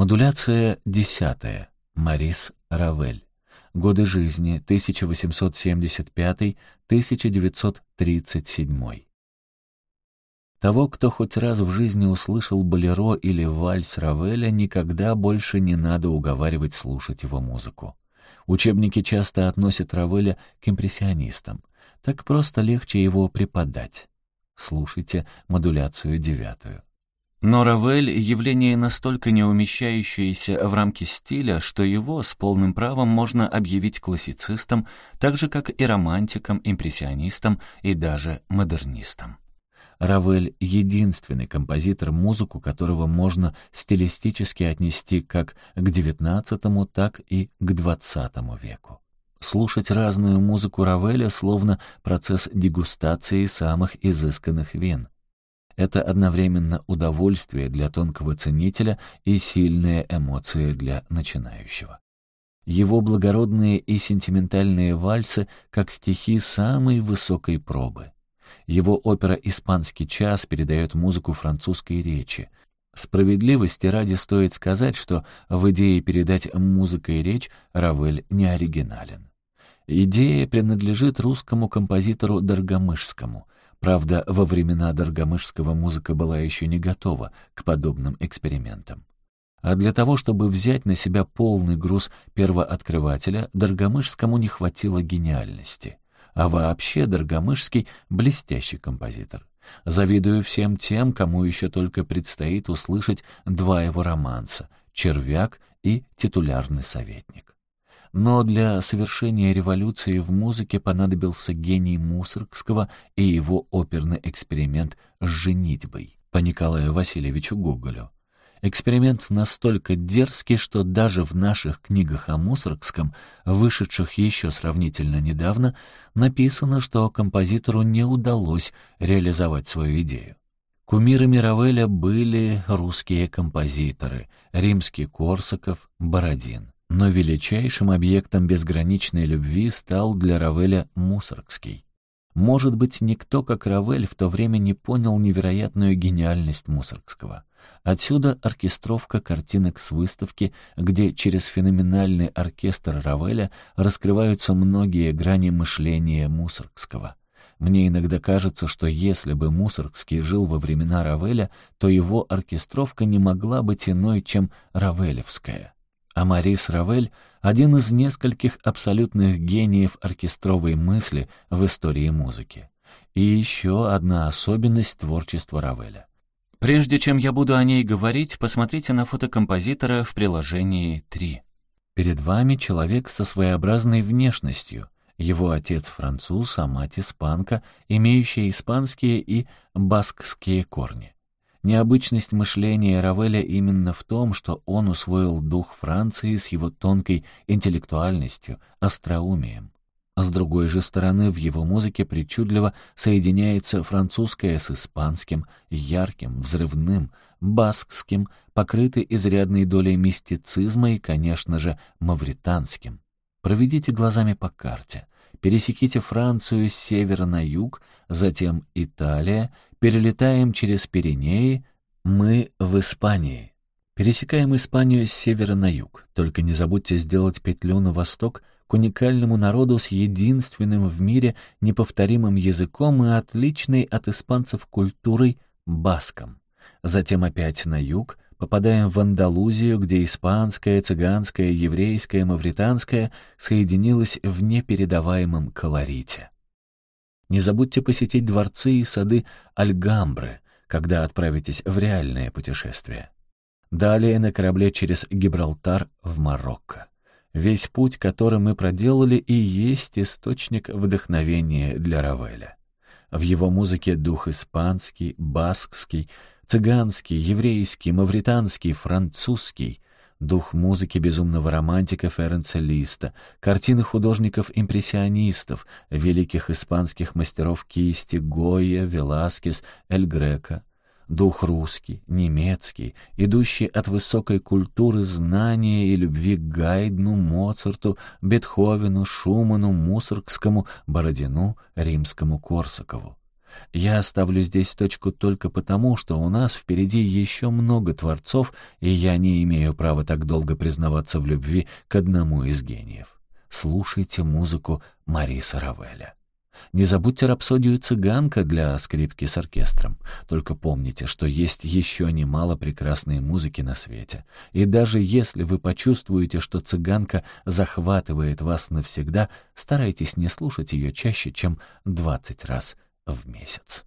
Модуляция десятая. Марис Равель. Годы жизни 1875-1937. Того, кто хоть раз в жизни услышал болеро или вальс Равеля, никогда больше не надо уговаривать слушать его музыку. Учебники часто относят Равеля к импрессионистам. Так просто легче его преподать. Слушайте модуляцию девятую. Но Равель — явление настолько не умещающееся в рамки стиля, что его с полным правом можно объявить классицистом, так же, как и романтиком, импрессионистом и даже модернистом. Равель — единственный композитор, музыку которого можно стилистически отнести как к XIX, так и к XX веку. Слушать разную музыку Равеля словно процесс дегустации самых изысканных вин — это одновременно удовольствие для тонкого ценителя и сильные эмоции для начинающего. Его благородные и сентиментальные вальсы как стихи самой высокой пробы. Его опера «Испанский час» передает музыку французской речи. Справедливости ради стоит сказать, что в идее передать музыкой речь Равель не оригинален. Идея принадлежит русскому композитору Доргомышскому — Правда, во времена Доргомышского музыка была еще не готова к подобным экспериментам. А для того, чтобы взять на себя полный груз первооткрывателя, Доргомышскому не хватило гениальности. А вообще Доргомышский — блестящий композитор. Завидую всем тем, кому еще только предстоит услышать два его романса «Червяк» и «Титулярный советник». Но для совершения революции в музыке понадобился гений Мусоргского и его оперный эксперимент с женитьбой по Николаю Васильевичу Гоголю. Эксперимент настолько дерзкий, что даже в наших книгах о Мусоргском, вышедших еще сравнительно недавно, написано, что композитору не удалось реализовать свою идею. Кумирами Равеля были русские композиторы — римский Корсаков, Бородин. Но величайшим объектом безграничной любви стал для Равеля Мусоргский. Может быть, никто, как Равель, в то время не понял невероятную гениальность Мусоргского. Отсюда оркестровка картинок с выставки, где через феноменальный оркестр Равеля раскрываются многие грани мышления Мусоргского. Мне иногда кажется, что если бы Мусоргский жил во времена Равеля, то его оркестровка не могла быть иной, чем равелевская. А Марис Равель — один из нескольких абсолютных гениев оркестровой мысли в истории музыки. И еще одна особенность творчества Равеля. Прежде чем я буду о ней говорить, посмотрите на фото композитора в приложении 3. Перед вами человек со своеобразной внешностью. Его отец француз, а мать испанка, имеющая испанские и баскские корни. Необычность мышления Равеля именно в том, что он усвоил дух Франции с его тонкой интеллектуальностью, остроумием. С другой же стороны, в его музыке причудливо соединяется французское с испанским, ярким, взрывным, баскским, покрытый изрядной долей мистицизма и, конечно же, мавританским. Проведите глазами по карте. Пересеките Францию с севера на юг, затем Италия, перелетаем через Пиренеи, мы в Испании. Пересекаем Испанию с севера на юг. Только не забудьте сделать петлю на восток к уникальному народу с единственным в мире неповторимым языком и отличной от испанцев культурой баском. Затем опять на юг, попадаем в Андалузию, где испанское, цыганское, еврейское, мавританское соединилось в непередаваемом колорите. Не забудьте посетить дворцы и сады Альгамбры, когда отправитесь в реальное путешествие. Далее на корабле через Гибралтар в Марокко. Весь путь, который мы проделали, и есть источник вдохновения для Равеля. В его музыке дух испанский, баскский, цыганский, еврейский, мавританский, французский, дух музыки безумного романтика Ференца Листа, картины художников-импрессионистов, великих испанских мастеров кисти Гойя, Веласкес, Эль Греко, дух русский, немецкий, идущий от высокой культуры знания и любви к Гайдну, Моцарту, Бетховену, Шуману, Мусоргскому, Бородину, Римскому, Корсакову. Я ставлю здесь точку только потому, что у нас впереди еще много творцов, и я не имею права так долго признаваться в любви к одному из гениев. Слушайте музыку Мариса Равеля. Не забудьте рапсодию «Цыганка» для скрипки с оркестром. Только помните, что есть еще немало прекрасной музыки на свете. И даже если вы почувствуете, что «Цыганка» захватывает вас навсегда, старайтесь не слушать ее чаще, чем 20 раз в месяц.